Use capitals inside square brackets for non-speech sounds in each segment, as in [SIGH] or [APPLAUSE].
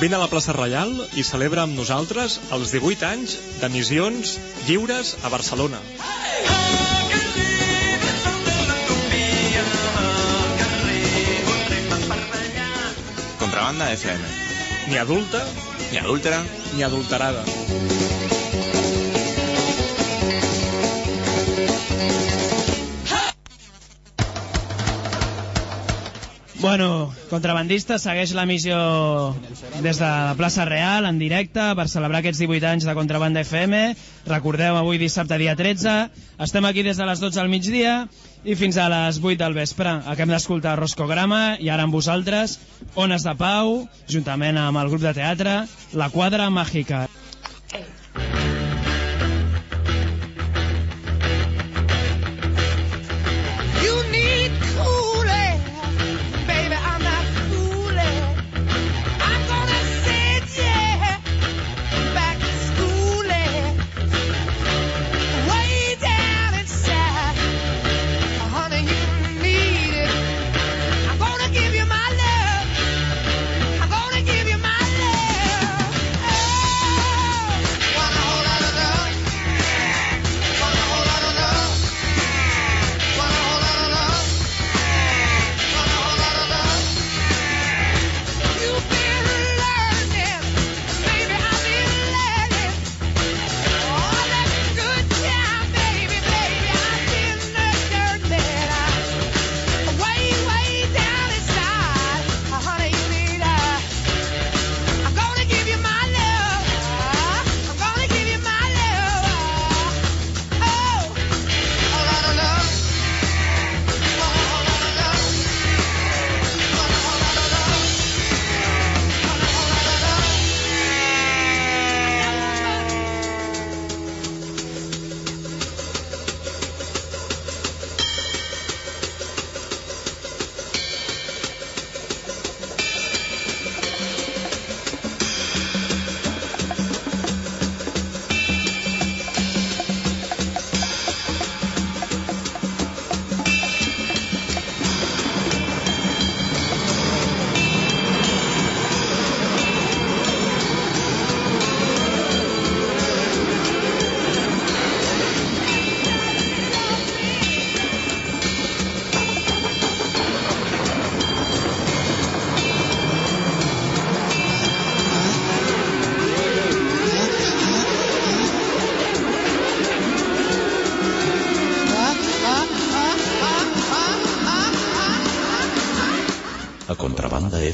Vine a la plaça Reial i celebra amb nosaltres els 18 anys d'emissions lliures a Barcelona. Contrabanda FM. Ni adulta Ni adúltera. ni adulterada. Bueno, contrabandista segueix la missió des de la plaça Real, en directe, per celebrar aquests 18 anys de Contrabanda FM. Recordeu, avui dissabte, dia 13. Estem aquí des de les 12 al migdia i fins a les 8 del vespre. Acabem d'escoltar Roscograma i ara amb vosaltres, Ones de Pau, juntament amb el grup de teatre, La Quadra Màgica.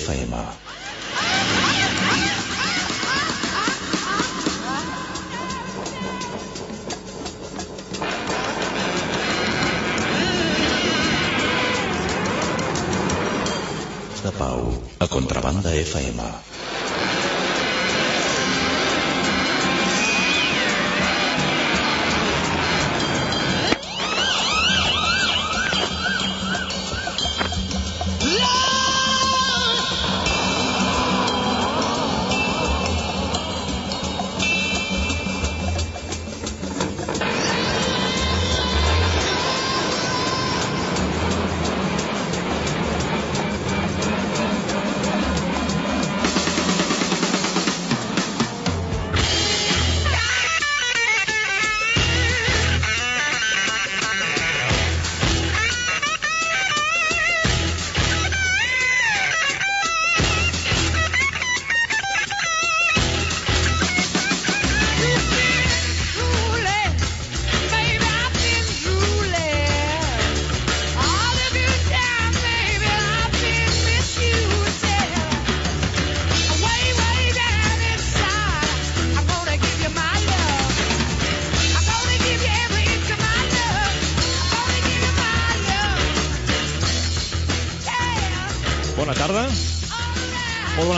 FM. de Pau a Contrabanda FM.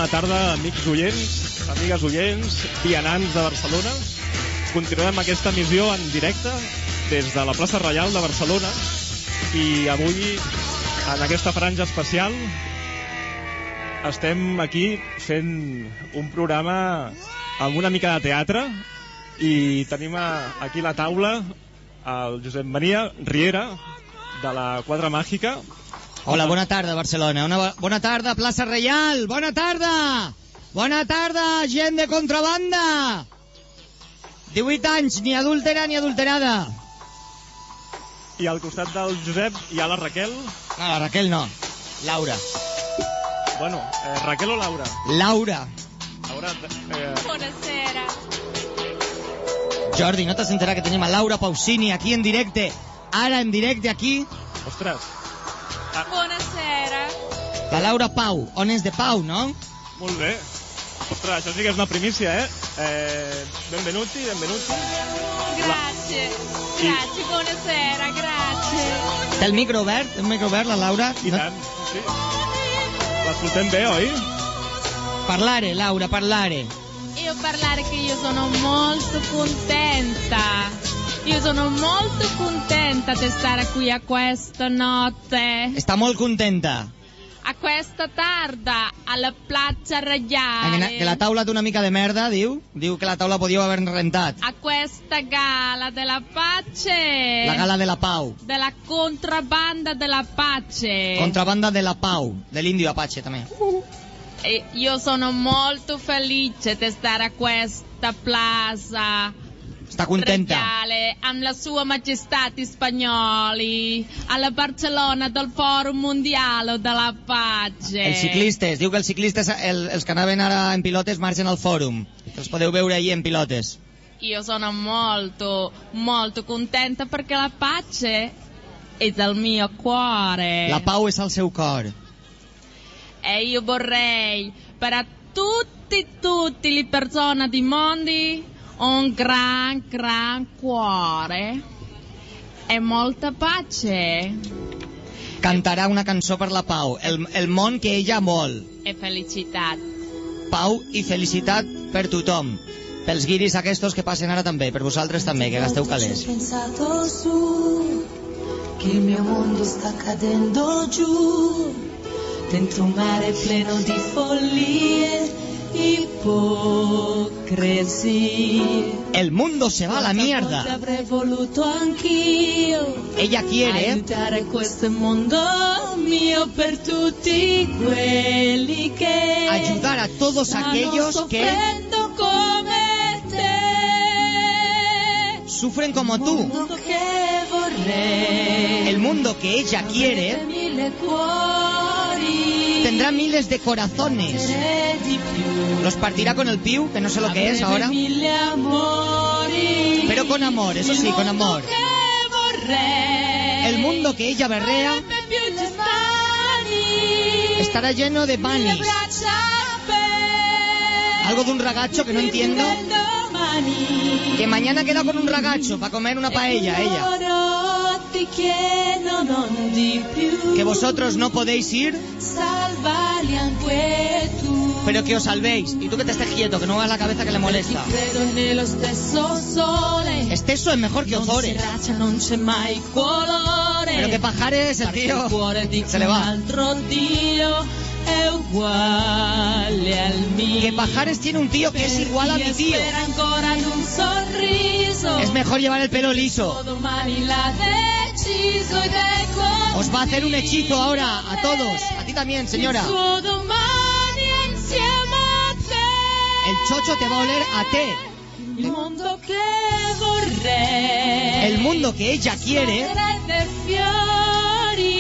Tarda, amics oients, amigues oients, vianants de Barcelona. Continuem aquesta missió en directe des de la plaça Reial de Barcelona i avui, en aquesta franja especial, estem aquí fent un programa amb una mica de teatre i tenim aquí la taula el Josep Maria Riera de la Quadra Màgica Hola, bona tarda, Barcelona. Una bo- bona tarda, plaça Reial. Bona tarda! Bona tarda, gent de contrabanda! 18 anys, ni adúltera ni adulterada. I al costat del Josep hi ha la Raquel. No, la Raquel no. Laura. Bueno, eh, Raquel o Laura? Laura. Laura, eh, Buonasera. Jordi, no t'has enterat que tenim a Laura Pausini aquí en directe? Ara en directe aquí? ostres. La Laura Pau. On és de Pau, no? molt bé. Ostres, això sí que és una primícia, eh? eh benvenuti, benvenuti. Grazie. Grazie, buonasera, grazie. Té el micro obert? Té el micro obert, la Laura? I tant, sí. L'escoltem bé, oi? Parlare, Laura, parlare. Io parlare che io sono molto contenta. Io sono molto contenta di stare qui a questa notte, Està molt contenta. A questa tarda, Que la- Reggiale, Que la taula té una mica de merda, diu. Diu que la taula podíeu haver rentat. a questa gala della pace, La gala de la Pau. della contrabbanda della pace. Contrabanda de la Pau. De l'Indio Apache, també. E io sono molto felice di stare a questa plaza Està contenta. reggiale amb la sua maestà spagnoli alla Barcellona del Forum Mondiale della Pace. Els ciclistes. Diu que els ciclistes, el, els que anaven ara en pilotes, marxen al fòrum. Els podeu veure allí en pilotes. Io sono molto, molto contenta perché la pace è del mio cuore. La Pau és al seu cor. E io vorrei per a tutti, tutti le persone di mondi un gran, gran cuore e molta pace Cantarà una cançó per la Pau. El, el món que ella vol. e felicità. Pau i felicitat per tothom. Pels guiris aquests que passen ara també, per vosaltres també, que gasteu calés. Su che il mio mondo sta cadendo giù dentro un mare pieno di follie. El mundo se va a la Quante mierda. volte Avrei voluto anch'io Ella quiere aiutare questo mondo mio per tutti quelli che ayudar a todos stanno aquellos que soffrendo come te. sufren como tú. Mondo che vorrei. El mundo que ella quiere Mille cuori. Tendrá miles de corazones. Los partirá con el piu, que no sé lo que es ahora, pero con amor, eso sí, con amor. El mundo que ella berrea estará lleno de bunnies. Algo de un ragacho que no entiendo. Que mañana queda con un ragacho para comer una paella, ella. Que vosotros no podéis ir, pero que os salvéis. Y tú que te estés quieto, que no hagas la cabeza que le molesta. Esteso es mejor que Ozores. Pero que Pajares, el tío, se le va. Que Pajares tiene un tío que es igual a mi tío. Es mejor llevar el pelo liso. Os va a hacer un hechizo ahora a todos. A ti también, señora. El chocho te va a oler a té. El mundo que ella quiere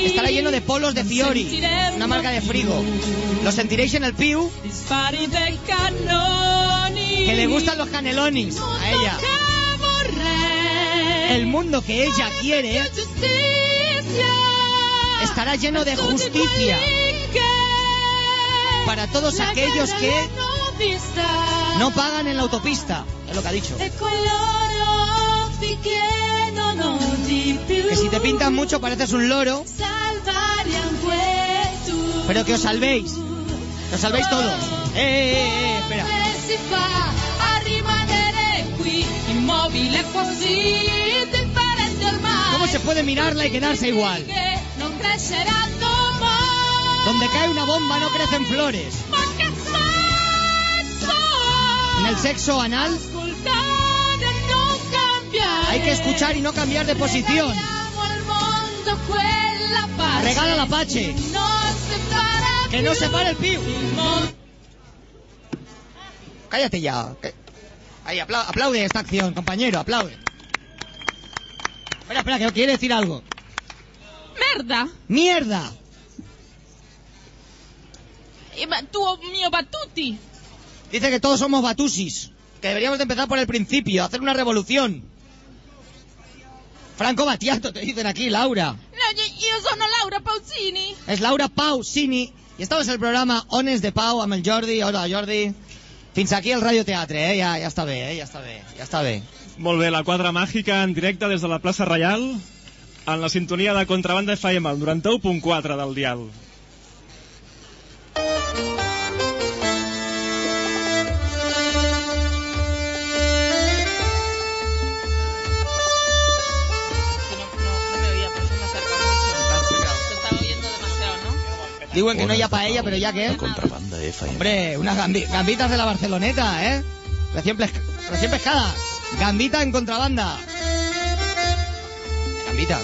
estará lleno de polos de Fiori, una marca de frigo. Lo sentiréis en el piu, que le gustan los canelonis a ella. El mundo que ella quiere estará lleno de justicia para todos aquellos que no pagan en la autopista. Es lo que ha dicho. Que si te pintan mucho pareces un loro, pero que os salvéis. Que os salvéis todos. Eh, eh, eh, espera. ¿Cómo se puede mirarla y quedarse igual? Donde cae una bomba no crecen flores. En el sexo anal hay que escuchar y no cambiar de posición. Regala la separa Que no se pare el piu. cállate ya. Que- Ahí, apla- aplaude esta acción, compañero, aplaude. Espera, espera, que quiere decir algo. Merda! ¡Mierda! Tu mio batuti! Dice que todos somos batusis. Que deberíamos de empezar por el principio, hacer una revolución. Franco Battiato, te dicen aquí, Laura. No, io sono Laura Pausini! És Laura Pau Cini i estamos en el programa Ones de Pau amb el Jordi. Hola, Jordi. Fins aquí el radioteatre, eh? Ja, ja està bé, eh? Ja està bé, ja està bé. Molt bé, la quadra màgica en directe des de la plaça Reial en la sintonia de Contrabanda FM, el 91.4 del dial. ¿No? Diuen que no hi ha Ones de paella, Pau, però ja A què? Contrabanda FM. Hombre, unas gambi- gambitas de la Barceloneta, ¿eh? Recién, ples- recién pescadas. Gambita en contrabanda. Gambita,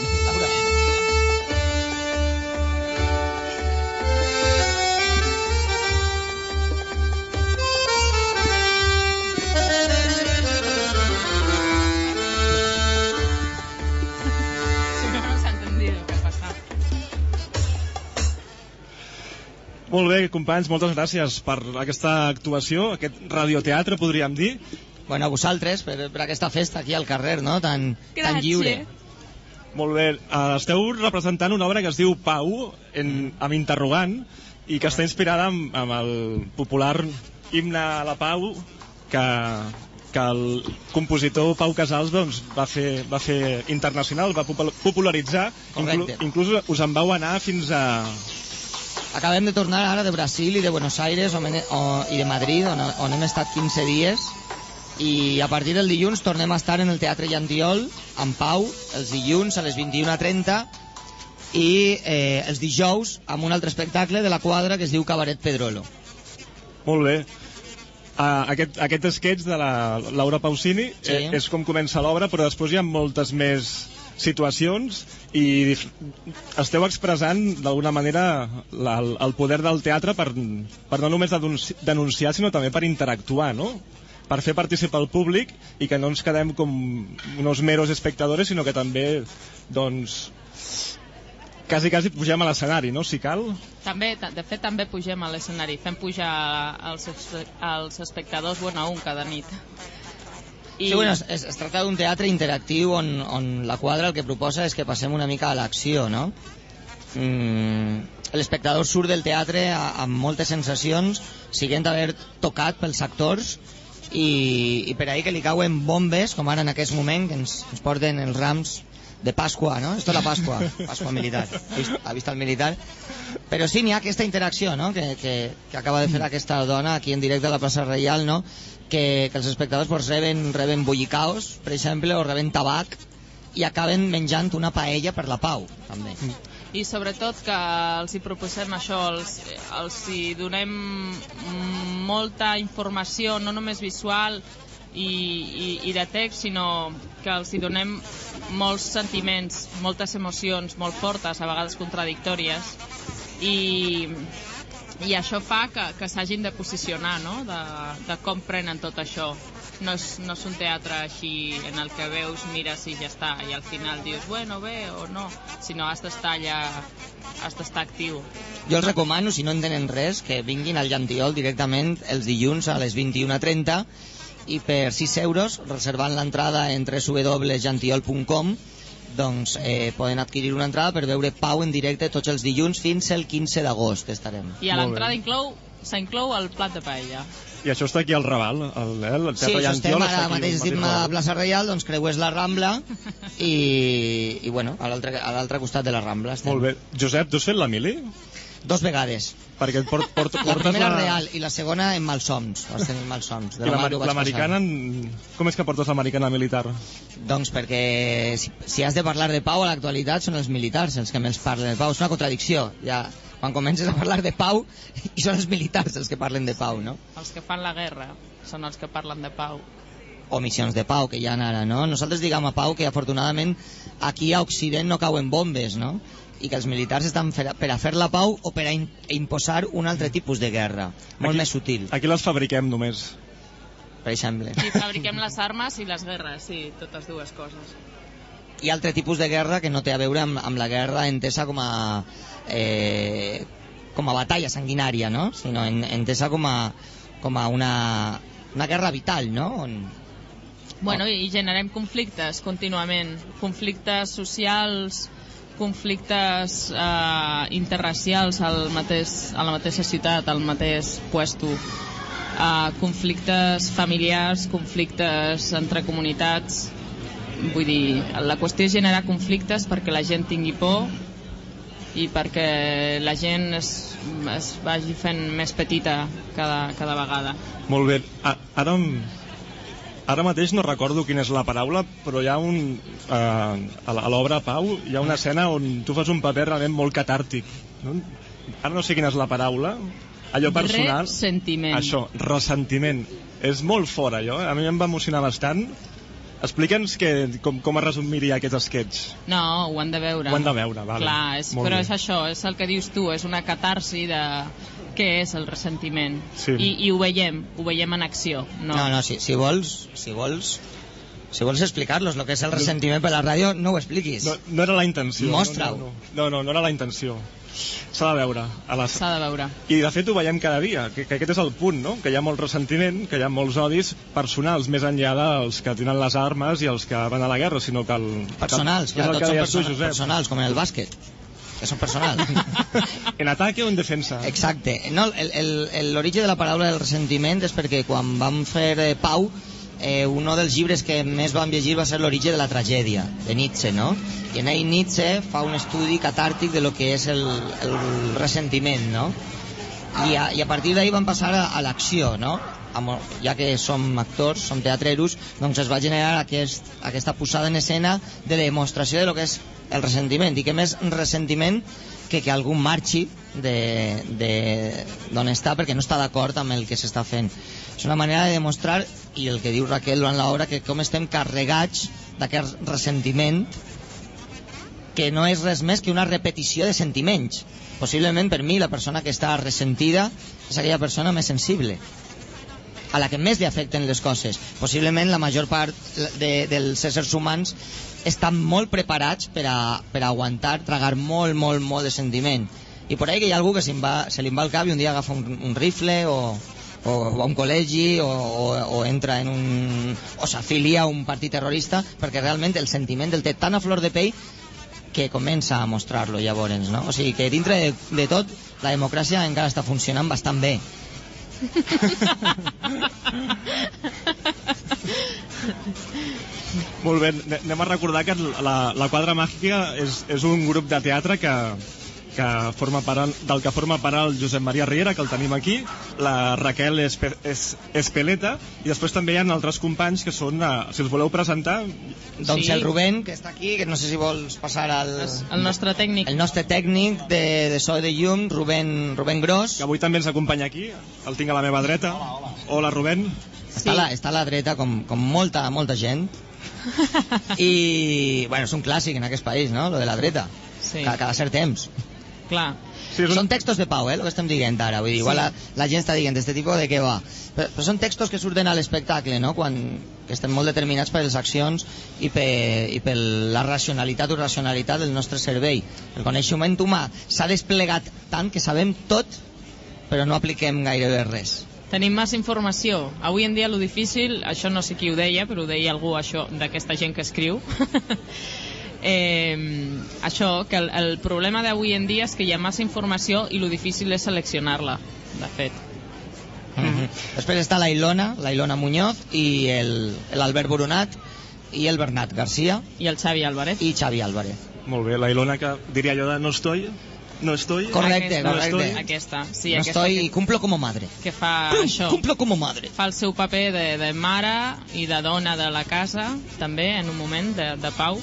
Molt bé, companys, moltes gràcies per aquesta actuació, aquest radioteatre, podríem dir. Bueno, a vosaltres, per, per aquesta festa aquí al carrer, no? Tan, tan Gràcies. lliure. Molt bé, eh, esteu representant una obra que es diu Pau, en, amb interrogant, i que està inspirada amb, amb el popular himne a la Pau, que, que el compositor Pau Casals doncs, va, fer, va fer internacional, va popul- popularitzar, inclu, inclús us en vau anar fins a... Acabem de tornar ara de Brasil i de Buenos Aires on, o, i de Madrid, on, on hem estat 15 dies i a partir del dilluns tornem a estar en el Teatre Llantiol amb Pau, els dilluns a les 21.30 i eh, els dijous amb un altre espectacle de la quadra que es diu Cabaret Pedrolo. Molt bé. Uh, aquest, aquest sketch de la Laura Pausini Sí. eh, és com comença l'obra, però després hi ha moltes més situacions i esteu expressant d'alguna manera la, el, poder del teatre per, per no només denunci- denunciar, sinó també per interactuar, no? per fer participar el públic i que no ens quedem com unos meros espectadores, sinó que també doncs quasi, quasi pugem a l'escenari, no? Si cal. També, ta- de fet, també pugem a l'escenari. Fem pujar els, els espectadors, bueno, a un cada nit. I... Sí, bueno, es, es, es tracta d'un teatre interactiu on, on la quadra el que proposa és que passem una mica a l'acció, no? Mm, L'espectador surt del teatre amb moltes sensacions, siguent haver tocat pels actors i, i per ahí que li cauen bombes, com ara en aquest moment, que ens, ens porten els rams de Pasqua, no? Esto es la Pasqua, Pasqua militar. Ha vist el militar? Però sí, n'hi ha aquesta interacció, no?, que, que, que acaba de fer aquesta dona aquí en directe a la plaça Reial, no?, que, que els espectadors pues, reben, reben bollicaos, per exemple, o reben tabac, i acaben menjant una paella per la pau, també. I sobretot que els hi proposem això, els, els hi donem molta informació, no només visual i, i, i de text, sinó que els hi donem molts sentiments, moltes emocions molt fortes, a vegades contradictòries, i, i això fa que, que s'hagin de posicionar, no?, de, de com prenen tot això. No és, no és un teatre així en el que veus, mires i ja està, i al final dius, bueno, bé o no, sinó has d'estar allà, has d'estar actiu. Jo els recomano, si no entenen res, que vinguin al Llantiol directament els dilluns a les 21.30 i per 6 euros, reservant l'entrada en www.llantiol.com doncs eh, poden adquirir una entrada per veure Pau en directe tots els dilluns fins el 15 d'agost estarem. I a l'entrada inclou s'inclou el plat de paella. I això està aquí al Raval, el, eh, el Sí, Teatre això estem Llantiol ara està aquí mateix al dins de la plaça Reial, doncs creues la Rambla [LAUGHS] i, i bueno, a l'altre a l'altre costat de la Rambla estem. Molt bé. Josep, tu has fet la mili? Dos vegades. Perquè et port, port, La portes primera la... real i la segona en malsons. Vas tenir malsons. De I la l'americana... en- Com és que portes l'americana militar? Doncs perquè si, si has de parlar de pau a l'actualitat són els militars els que més parlen de pau. És una contradicció. Ja, quan comences a parlar de pau [LAUGHS] i són els militars els que parlen de pau, no? Els que fan la guerra són els que parlen de pau. O missions de pau que hi ha ara, no? Nosaltres diguem a pau que afortunadament aquí a Occident no cauen bombes, no? I que els militars estan fer, per a fer la pau o per a in, imposar un altre tipus de guerra, molt Aquí- més sutil. Aquí les fabriquem només. per exemple. Sí, fabriquem les armes i les guerres, sí, totes dues coses. Hi ha altre tipus de guerra que no té a veure amb, amb la guerra entesa com a eh, com a batalla sanguinària, no? sinó en, entesa com a, com a una, una guerra vital, no? On, Bueno, i generem conflictes contínuament, conflictes socials, conflictes eh, interracials al mateix, a la mateixa ciutat, al mateix puesto, eh, conflictes familiars, conflictes entre comunitats, vull dir, la qüestió és generar conflictes perquè la gent tingui por i perquè la gent es, es vagi fent més petita cada, cada vegada. Molt bé. Ara, ara mateix no recordo quina és la paraula, però hi ha un... Eh, a l'obra Pau hi ha una escena on tu fas un paper realment molt catàrtic. No? Ara no sé quina és la paraula. Allò personal... Ressentiment. Això, ressentiment. És molt fort, allò. eh? A mi em va emocionar bastant. Explica'ns que, com, com es resumiria aquest sketch. No, ho han de veure. Ho han de veure, vale. Clar, és, Molt però bé. és això, és el que dius tu, és una catarsi de què és el ressentiment. Sí. I, I ho veiem, ho veiem en acció. No, no, no si, si vols, si vols, si vols explicar-los el que és el ressentiment per la ràdio, no ho expliquis. No, no era la intenció. Mostra-ho. No, no, no, no, no era la intenció. S'ha de veure. A les... S'ha de veure. I de fet ho veiem cada dia, que, que aquest és el punt, no? que hi ha molt ressentiment, que hi ha molts odis personals, més enllà dels que tenen les armes i els que van a la guerra, sinó que el... Personals, que, clar, tots són tu, persona, Josep. personals, com en el bàsquet, que són personals. [LAUGHS] En ataque o en defensa. Exacte. No, el- el- el- L'origen de la paraula del ressentiment és perquè quan vam fer eh, Pau, eh, un dels llibres que més vam llegir va ser l'origen de la tragèdia, de Nietzsche, no? I en ell Nietzsche fa un estudi catàrtic de lo que és el, el ressentiment, no? I a, i a partir d'ahir vam passar a, a l'acció, no? Amb, ja que som actors, som teatreros, doncs es va generar aquest, aquesta posada en escena de demostració de lo que és el ressentiment. I que més ressentiment que que algú marxi d'on està perquè no està d'acord amb el que s'està fent. És una manera de demostrar, i el que diu Raquel durant l'hora, que com estem carregats d'aquest ressentiment que no és res més que una repetició de sentiments. Possiblement per mi la persona que està ressentida és aquella persona més sensible a la que més li afecten les coses. Possiblement la major part de, dels éssers humans estan molt preparats per a, per a aguantar, tragar molt, molt, molt de sentiment. I per ahí que hi ha algú que se'n va, se li va al cap i un dia agafa un, un rifle o, o va a un col·legi o, o, o entra en un... o s'afilia a un partit terrorista perquè realment el sentiment el té tan a flor de pell que comença a mostrar-lo llavors, no? O sigui que dintre de, de tot la democràcia encara està funcionant bastant bé. Molt bé, ane- anem a recordar que la, la Quadra Màgica és, és un grup de teatre que, que forma part, del que forma part el Josep Maria Riera, que el tenim aquí, la Raquel Espe, es, Espeleta, i després també hi ha altres companys que són, eh, si els voleu presentar, Doncs Sí. el Rubén, que està aquí, que no sé si vols passar al... El nostre tècnic. El nostre tècnic de, de so i de llum, Rubén, Rubén Gros. que avui també ens acompanya aquí, el tinc a la meva dreta. Hola, hola. Rubén. Està, a la, està a la dreta com, com molta, molta gent. [LAUGHS] I, bueno, és un clàssic en aquest país, no?, lo de la dreta. Sí. Cada, cada cert temps. Clar. Sí, un... Són textos de Pau, eh, el que estem dient ara. Vull dir, igual la, la gent està dient, este tipus de què va? Però, però són textos que surten a l'espectacle, no?, quan que estem molt determinats per les accions i per, i per la racionalitat o racionalitat del nostre cervell. El coneixement humà s'ha desplegat tant que sabem tot, però no apliquem gairebé res. Tenim massa informació. Avui en dia lo difícil, això no sé qui ho deia, però ho deia algú això d'aquesta gent que escriu. [LAUGHS] eh, això, que el, el problema d'avui en dia és que hi ha massa informació i lo difícil és seleccionar-la, de fet. Mm -hmm. Després està la Ilona, la Ilona Muñoz i el- l'Albert Boronat i el Bernat Garcia I el Xavi Álvarez. i Xavi Álvarez. Molt bé, la Ilona que diria jo de no estoy, no estoy. Correcte, aquesta, correcte. Aquesta, sí, no aquesta estoy, cumplo como madre. que, que fa això. Cumplo como madre. Fa el seu paper de, de mare i de dona de la casa, també, en un moment de, de pau,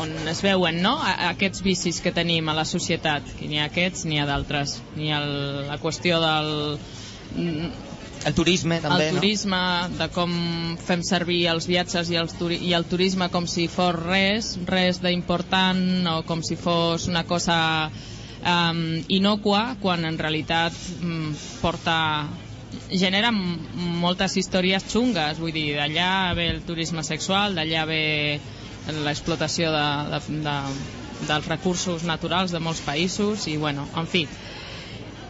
on es veuen no? A- aquests vicis que tenim a la societat, que n'hi ha aquests, n'hi ha d'altres. N'hi ha el, la qüestió del El turisme, també, el turisme, de com fem servir els viatges i, els turi i el turisme com si fos res, res d'important o com si fos una cosa um, inocua, quan en realitat um, porta genera moltes històries xungues, vull dir, d'allà ve el turisme sexual, d'allà ve l'explotació de, de, de, dels recursos naturals de molts països i, bueno, en fi.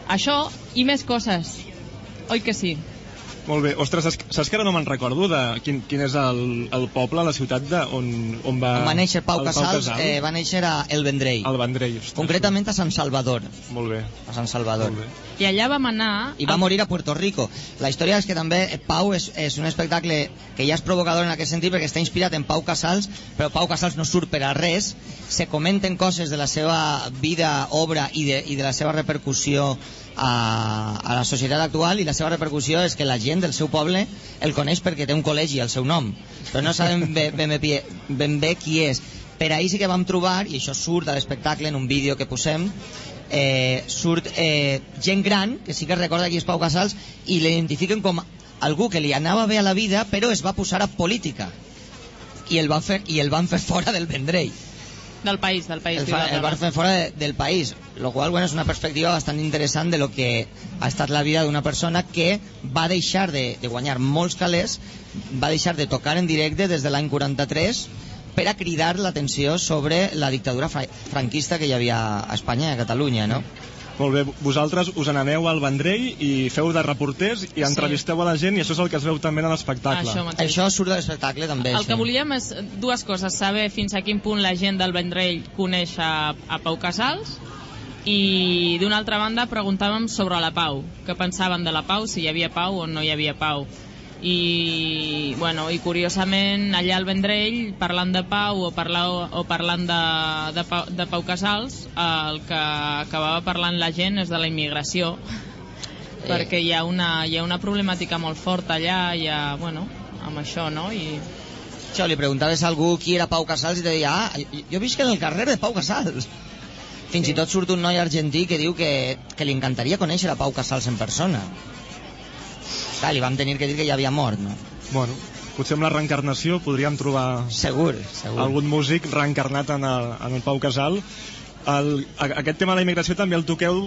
Això i més coses. Oi que sí? Molt bé. Ostres, saps, saps que ara no me'n recordo de quin, quin és el, el poble, la ciutat de, on, on va... On va néixer Pau el Casals, eh, va néixer a El Vendrell. El Vendrell. Ostres. Concretament a Sant Salvador. Molt bé. A Sant Salvador. Molt bé. I allà vam anar... i va morir a Puerto Rico. La història és que també eh, Pau és, és un espectacle que ja és provocador en aquest sentit perquè està inspirat en Pau Casals, però Pau Casals no surt per a res, se comenten coses de la seva vida, obra i de, i de la seva repercussió a, a la societat actual i la seva repercussió és que la gent del seu poble el coneix perquè té un col·legi al seu nom. Però no sabem [LAUGHS] ben, ben, bé, ben bé qui és. Per ahir sí que vam trobar i això surt a l'espectacle en un vídeo que posem eh, surt eh, gent gran que sí que recorda qui és Pau Casals i l'identifiquen com algú que li anava bé a la vida però es va posar a política. I el van fer, i el van fer fora del Vendrell Del país, del país. el, fa, el van fer fora de, del país lo qual bueno, és una perspectiva bastant interessant de lo que ha estat la vida d'una persona que va deixar de, de guanyar molts calés va deixar de tocar en directe des de l'any 43 per a cridar l'atenció sobre la dictadura fra franquista que hi havia a Espanya i a Catalunya no? Molt bé, vosaltres us n'aneu al Vendrell i feu de reporters i entrevisteu a la gent i això és el que es veu també en l'espectacle. Això mateix. això surt de l'espectacle també El sí. que volíem és dues coses, saber fins a quin punt la gent del Vendrell coneix a, a Pau Casals i d'una altra banda preguntàvem sobre la pau, què pensaven de la pau, si hi havia pau o no hi havia pau i, bueno, i curiosament allà al Vendrell parlant de pau o, parlar, o parlant de, de, Pau, de Pau Casals el que acabava parlant la gent és de la immigració perquè hi ha, una, hi ha una problemàtica molt forta allà hi ha, bueno, amb això no? i Això, li preguntaves a algú qui era Pau Casals i te deia, ah, jo visc en el carrer de Pau Casals. Fins i tot surt un noi argentí que diu que, que li encantaria conèixer a Pau Casals en persona. Clar, li vam tenir que dir que ja havia mort, no? Bueno, potser amb la reencarnació podríem trobar Segur, segur. algun músic reencarnat en el, en el Pau Casal. El, a- aquest tema de la immigració també el toqueu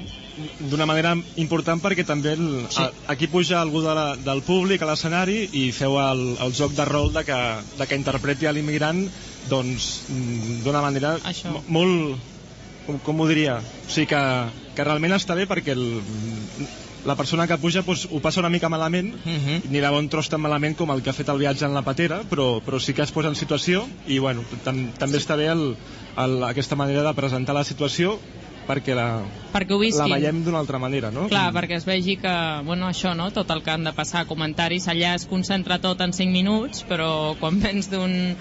d'una manera important perquè també el, Sí. a, aquí puja algú de la, del públic a l'escenari i feu el, el joc de rol de que, de que interpreti a l'immigrant doncs mm, d'una manera Això. molt com, com ho diria o sigui que, que realment està bé perquè el, la persona que puja doncs, ho passa una mica malament Uh -huh. ni de bon tros tan malament com el que ha fet el viatge en la patera, però, però sí que es posa en situació i bueno, tam també està bé el, el, aquesta manera de presentar la situació perquè la, perquè ho la veiem d'una altra manera, no? Clar, perquè es vegi que, bueno, això, no?, tot el que han de passar, comentaris, allà es concentra tot en 5 minuts, però quan vens d'un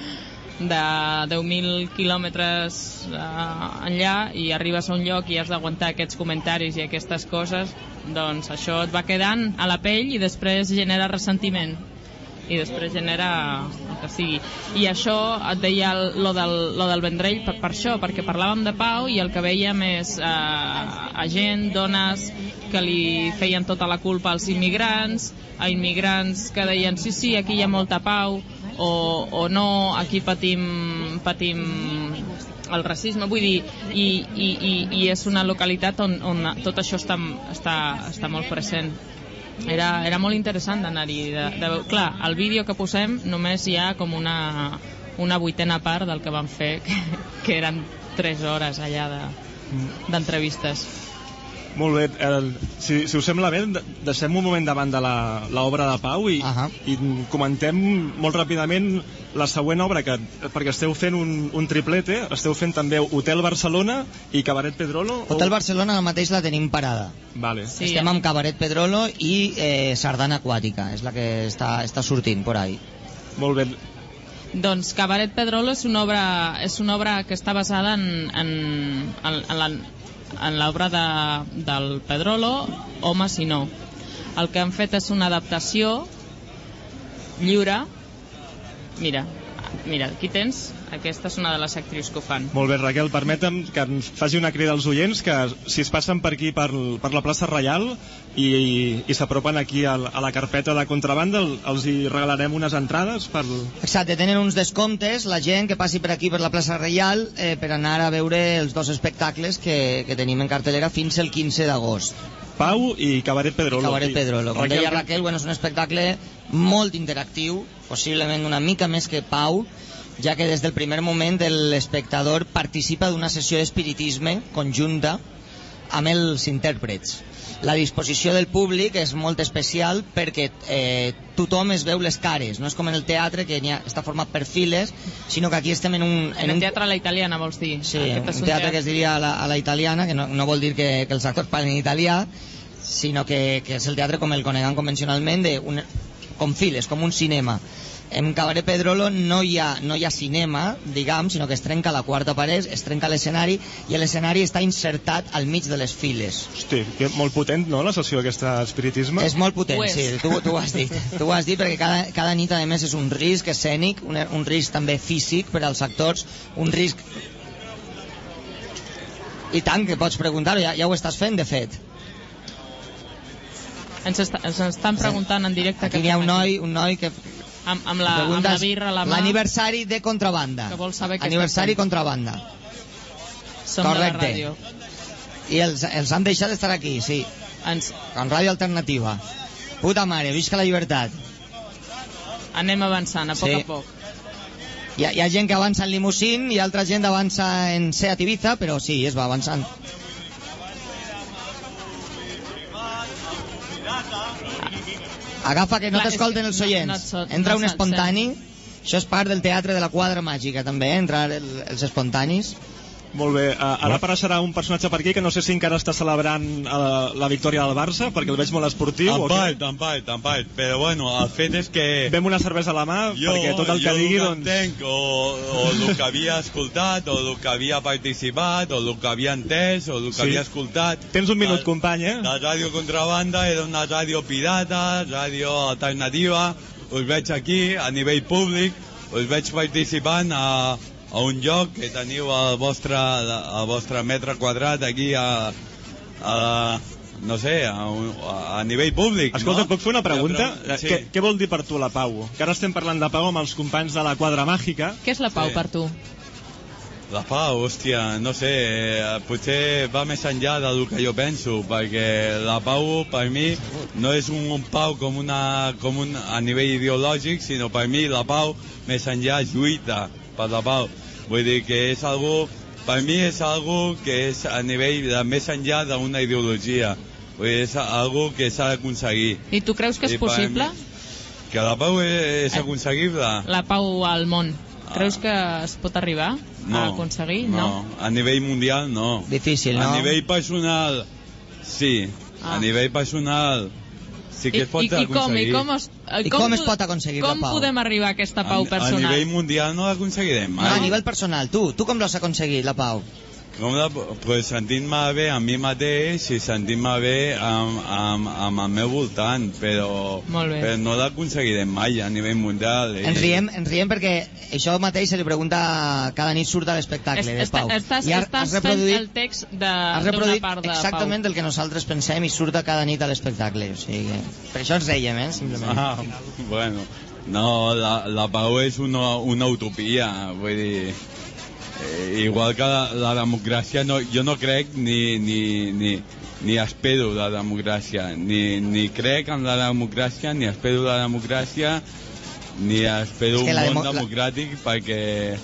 de 10.000 quilòmetres eh, enllà i arribes a un lloc i has d'aguantar aquests comentaris i aquestes coses, doncs això et va quedant a la pell i després genera ressentiment i després genera el que sigui. I això et deia el- lo del, lo del Vendrell per, per això, perquè parlàvem de pau i el que veiem és eh, a gent, dones que li feien tota la culpa als immigrants, a immigrants que deien sí, sí, aquí hi ha molta pau, o, o no, aquí patim, patim el racisme, vull dir, i, i, i, i és una localitat on, on tot això està, està, està molt present. Era, era molt interessant d'anar-hi. De, de, clar, al vídeo que posem només hi ha com una, una vuitena part del que van fer, [LAUGHS] que, que eren 3 hores allà de- d'entrevistes. Molt bé, el, si, si us sembla bé, de- deixem un moment davant de la- l'obra de Pau i, Ahà. i comentem molt ràpidament la següent obra, que, perquè esteu fent un, un triplete, esteu fent també Hotel Barcelona i Cabaret Pedrolo. Hotel o... Barcelona ara mateix la tenim parada. Vale. Sí, Estem amb Cabaret Pedrolo i eh, Sardana Aquàtica, és la que està, està sortint por ahí. Molt bé. Doncs Cabaret Pedrolo és una obra, és una obra que està basada en, en, en, en la en l'obra de, del Pedrolo, Home si no. El que han fet és una adaptació lliure. Mira, mira, aquí tens, aquesta és una de les actrius que ho fan. Molt bé, Raquel, permetem que ens faci una crida als oients que si es passen per aquí, per, per la plaça Reial i, i, i s'apropen aquí a, la- a la carpeta de contrabanda, el- els hi regalarem unes entrades per... Exacte, tenen uns descomptes la gent que passi per aquí per la plaça Reial eh, per anar a veure els dos espectacles que, que tenim en cartelera fins el 15 d'agost. Pau i Cabaret Pedrolo. Cabaret Pedrolo. Com Raquel, deia Raquel, bueno, és un espectacle molt interactiu, possiblement una mica més que Pau, ja que des del primer moment l'espectador participa d'una sessió d'espiritisme conjunta amb els intèrprets. La disposició del públic és molt especial perquè eh, tothom es veu les cares, no és com en el teatre que ha, està format per files, sinó que aquí estem en un... En un el teatre a la italiana, vols dir? Sí, un teatre que es diria a la, a la italiana, que no, no vol dir que, que els actors parlen italià, sinó que, que és el teatre com el coneguen convencionalment, de un, com files, com un cinema. En Cabaret Pedrolo no hi, ha, no hi ha cinema, diguem, sinó que es trenca la quarta paret, es trenca l'escenari i l'escenari està insertat al mig de les files. Hosti, que molt potent, no, la sessió aquesta espiritisme? És molt potent, sí, tu, tu ho has dit. Tu ho has dit perquè cada, cada nit, a més, és un risc escènic, un, un risc també físic per als actors, un risc... I tant, que pots preguntar-ho, ja, ja ho estàs fent, de fet. Ens, està, ens estan preguntant en directe Aquí hi ha un noi, un noi que amb, amb, la, amb la birra a la mà. l'aniversari de contrabanda. Que vol saber què Aniversari contrabanda. Som de la correcte. ràdio. I els, els han deixat estar aquí, sí, Ens, amb ràdio alternativa. Puta mare, visca la llibertat. anem avançant, a poc Sí. a poc. Hi ha, hi ha gent que avança en limusín i altra gent avança en Seat Ibiza, però sí, es va avançant. Agafa que no t'escolten els no- oients. no et sot- Entra no un se't espontani. Això és part del teatre de la quadra màgica, també, eh? entrar el, els espontanis. Molt bé, uh, ara apareixerà un personatge per aquí que no sé si encara està celebrant uh, la victòria del Barça, perquè el veig molt esportiu. En o en part. Però bueno, el fet és que... Vem una cervesa a la mà, jo, perquè tot el que jo digui, que doncs... entenc, o, o el que havia escoltat, o el que havia participat, o el que havia entès, o el que Sí. havia escoltat... Tens un minut, La- company, eh? La ràdio Contrabanda era una ràdio pirata, ràdio alternativa, us veig aquí a nivell públic, us veig participant a, a un lloc que teniu al vostre, al vostre metre quadrat aquí a, a no sé, a, un, a, a nivell públic, Escolta, no? puc fer una pregunta? Ja, però- Sí. Què, què vol dir per tu la Pau? Que ara estem parlant de Pau amb els companys de la quadra màgica. Què és la pau Sí. per tu? La pau, hòstia, no sé, eh, potser va més enllà del que jo penso, perquè la pau per mi no és un, un pau com, una, com un, a nivell ideològic, sinó per mi la pau més enllà és lluita per la pau. Vull dir que és algo, per mi és algo que és a nivell de més enllà d'una ideologia. Vull dir, és algo que s'ha d'aconseguir. I tu creus que és I possible? mi- Que la pau és, és Eh. aconseguible? La pau al món. Creus que es pot arribar No, a aconseguir? no. A nivell mundial, no. Difícil, no? A nivell personal, sí. Ah. A nivell personal, sí que I, es pot i, i com, i com, es, I com es po- pot aconseguir la com pau? podem arribar a aquesta pau a, a personal? nivell mundial no l'aconseguirem No, mai. a nivell personal, tu, tu com l'has aconseguit, la pau? Com la, pues, sentint-me bé amb mi mateix i sentint-me bé amb, amb, amb el meu voltant, però, però no l'aconseguirem mai a nivell mundial. I- Ens riem, ens riem perquè això mateix se li pregunta cada nit surt a l'espectacle Es- de està- Pau. Estàs, I has- estàs has fent reproduït, el text d'una part de exactament Pau. el que nosaltres pensem i surt a cada nit a l'espectacle. O sigui que... Per això ens reiem, eh, simplement. Ah, bueno, no, la, la pau és una, una utopia, vull dir, eh, igual que la, la democràcia, no, jo no crec ni, ni, ni, ni espero la democràcia, ni, ni crec en la democràcia, ni espero la democràcia, ni espero un món demo- democràtic perquè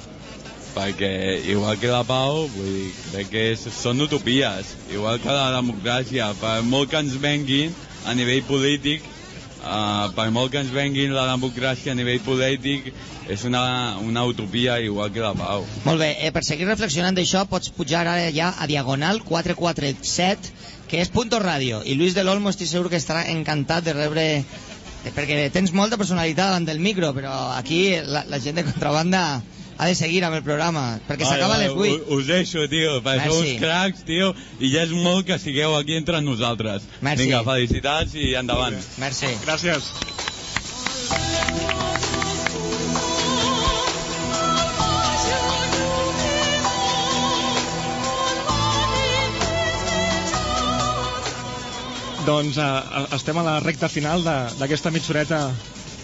perquè igual que la pau vull dir, crec que és, són utopies. Igual que la democràcia per molt que ens venguin a nivell polític uh, per molt que ens venguin la democràcia a nivell polític és una, una utopia igual que la pau Molt bé, eh, per seguir reflexionant d'això pots pujar ara ja a Diagonal 447, que és Punto Radio. I Luis del Olmo estic segur que estarà encantat de rebre... eh, Perquè tens molta personalitat davant del micro, però aquí la, la gent de contrabanda ha de seguir amb el programa, perquè s'acaba a les 8. us, us deixo, tio, perquè sou uns cracs, tio, i ja és molt que sigueu aquí entre nosaltres. Merci. Vinga, felicitats i endavant. Merci. Gràcies. Doncs eh, estem a la recta final d'aquesta mitjoreta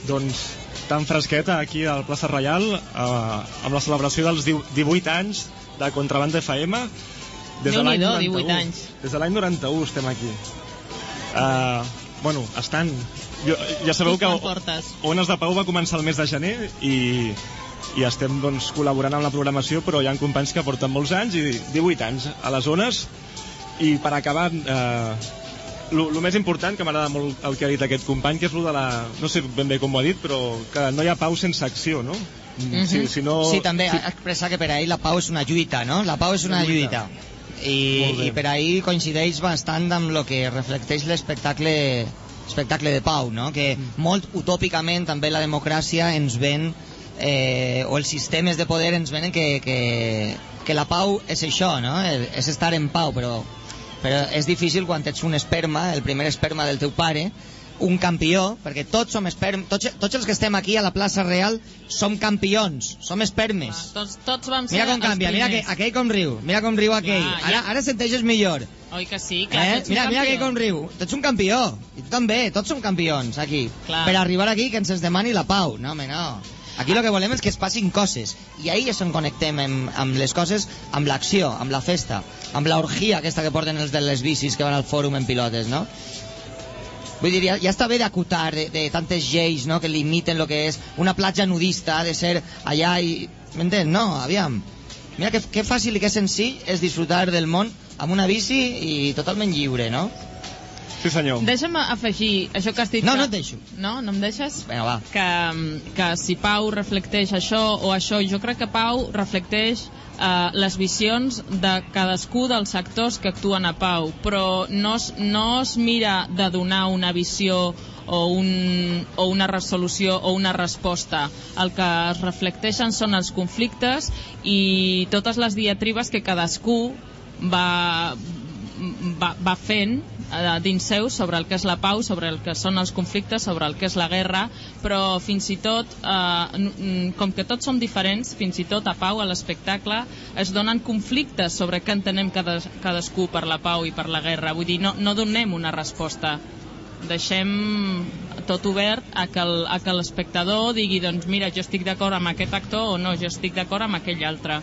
doncs, tan fresqueta aquí al plaça Reial eh, amb la celebració dels diu- 18 anys de Contrabanda FM des de l'any Déu-n'hi-do, 91. 18 anys. Des de l'any 91 estem aquí. Uh, bueno, estan... Jo, ja sabeu que? Ones de Pau va començar el mes de gener i, i estem doncs, col·laborant amb la programació, però hi ha companys que porten molts anys i 18 anys a les zones. I per acabar, eh, el més important, que m'agrada molt el que ha dit aquest company, que és lo de la... No sé ben bé com ho ha dit, però que no hi ha pau sense acció, no? Mhm. si, si no... Sí, també si- expressa que per ahir la pau és una lluita, no? La pau és una Una lluita. I, i per ahir coincideix bastant amb el que reflecteix l'espectacle espectacle de pau, no? Que Mm. molt utòpicament també la democràcia ens ven eh, o els sistemes de poder ens venen que, que, que la pau és això, no? És estar en pau, però, però és difícil quan ets un esperma, el primer esperma del teu pare, un campió, perquè tots som esperm, tots, tots els que estem aquí a la plaça Real som campions, som espermes. Tots, tots vam ser Mira com canvia, mira que, aquell com riu, mira com riu aquell. Clar, Ara, ja. ara senteixes millor. Oi que sí? Clar, Eh? un Mira, mira aquell com riu. Tu ets un campió. I tu també, tots som campions aquí. Clar. Per arribar aquí que ens es demani la pau. No, home, no. Aquí el que volem és que es passin coses. I ahir és on connectem amb, amb les coses, amb l'acció, amb la festa, amb l'orgia aquesta que porten els de les bicis que van al fòrum en pilotes, no? Vull dir, ja, ja està bé d'acotar de, de tantes lleis no, que limiten el que és una platja nudista, de ser allà i... M'entens? No, aviam. Mira que, que fàcil i que senzill és disfrutar del món amb una bici i totalment lliure, no? Sí, senyor. Deixa'm afegir això que has dit. No, que... no et deixo. No, no em deixes? Vinga, va. que, que si Pau reflecteix això o això, jo crec que Pau reflecteix eh, les visions de cadascú dels actors que actuen a Pau, però no es, no es mira de donar una visió o, un, o una resolució o una resposta. El que es reflecteixen són els conflictes i totes les diatribes que cadascú va, va, va fent eh, dins seu sobre el que és la pau, sobre el que són els conflictes, sobre el que és la guerra, però fins i tot, eh, com que tots som diferents, fins i tot a pau, a l'espectacle, es donen conflictes sobre què entenem cada, cadascú per la pau i per la guerra. Vull dir, no, no donem una resposta deixem tot obert a que el- a que l'espectador digui doncs mira, jo estic d'acord amb aquest actor o no, jo estic d'acord amb aquell altre.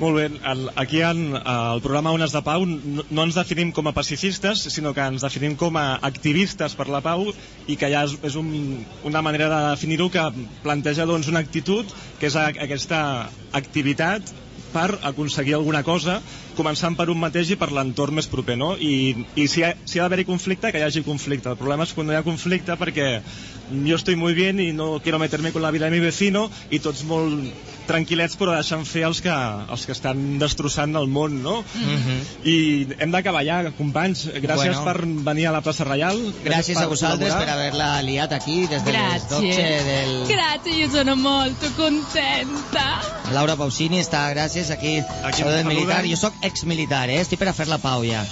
Molt bé, el, aquí en el programa Ones de Pau no, no ens definim com a pacifistes, sinó que ens definim com a activistes per la pau i que ja és, és un, una manera de definir-ho que planteja doncs, una actitud que és a, aquesta activitat per aconseguir alguna cosa, començant per un mateix i per l'entorn més proper, no? I, i si, ha, si ha d'haver-hi conflicte, que hi hagi conflicte. El problema és quan no hi ha conflicte perquè jo estoy muy bien y no quiero meterme con la vida de mi vecino i tots molt tranquil·lets però deixant fer els que, els que estan destrossant el món, no? I hem d'acabar ja, companys. Gràcies Bueno. per venir a la plaça Reial. Gràcies a vosaltres per haver-la liat aquí des de les 12 del... Gràcies, jo sono molt contenta. Laura Pausini està, gràcies, aquí, Aquí ens militar. Jo sóc exmilitar, eh? Estic per a fer la pau ja.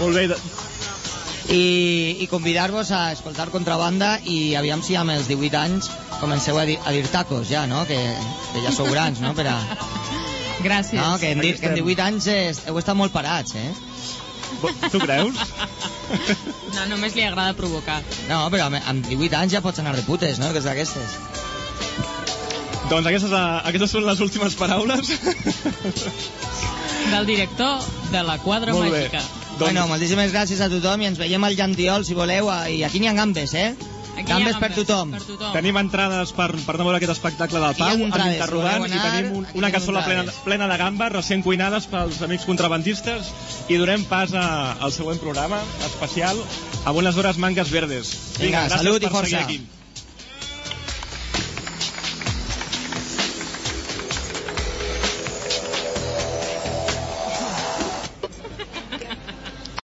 Molt bé, I, i convidar-vos a escoltar Contrabanda i aviam si amb els 18 anys comenceu a dir, a dir tacos ja, no? Que, que ja sou grans, no? Per a, Gràcies. no? Que, en, que en estem. 18 anys es, heu estat molt parats, eh? tu creus? No, només li agrada provocar. No, però amb, amb 18 anys ja pots anar de putes, no? Que és d'aquestes. doncs aquestes, eh, aquestes són les últimes paraules. [LAUGHS] Del director de la quadra Molt bé. màgica. Doncs- Bueno, moltíssimes gràcies a tothom i ens veiem al Llantiol, si voleu, a- i aquí n'hi ha gambes, eh? Aquí Gambes per tothom. Per tothom. Tenim entrades per, per anar a veure aquest espectacle del Pau, amb entrades, interrogant, voleu i anar? tenim un, una cassola plena, plena de gambes recent cuinades pels amics contrabandistes i donem pas a, al següent programa especial a Buenas Horas Mangas Verdes. Vinga, gràcies salut i per seguir força. aquí.